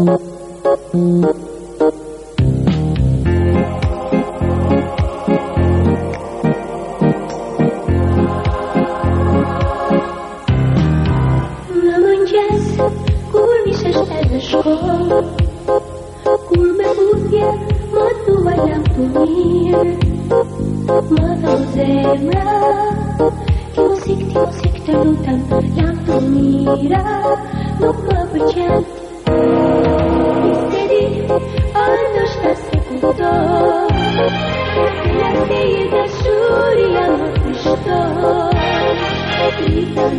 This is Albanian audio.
Në mëngjes, kur mi se shte në shkollë Kur me kutje, më të vajnë të mirë Më dhe u zemra Ti më sik, ti më sik të lutëm Jam të mira, nuk më përqenë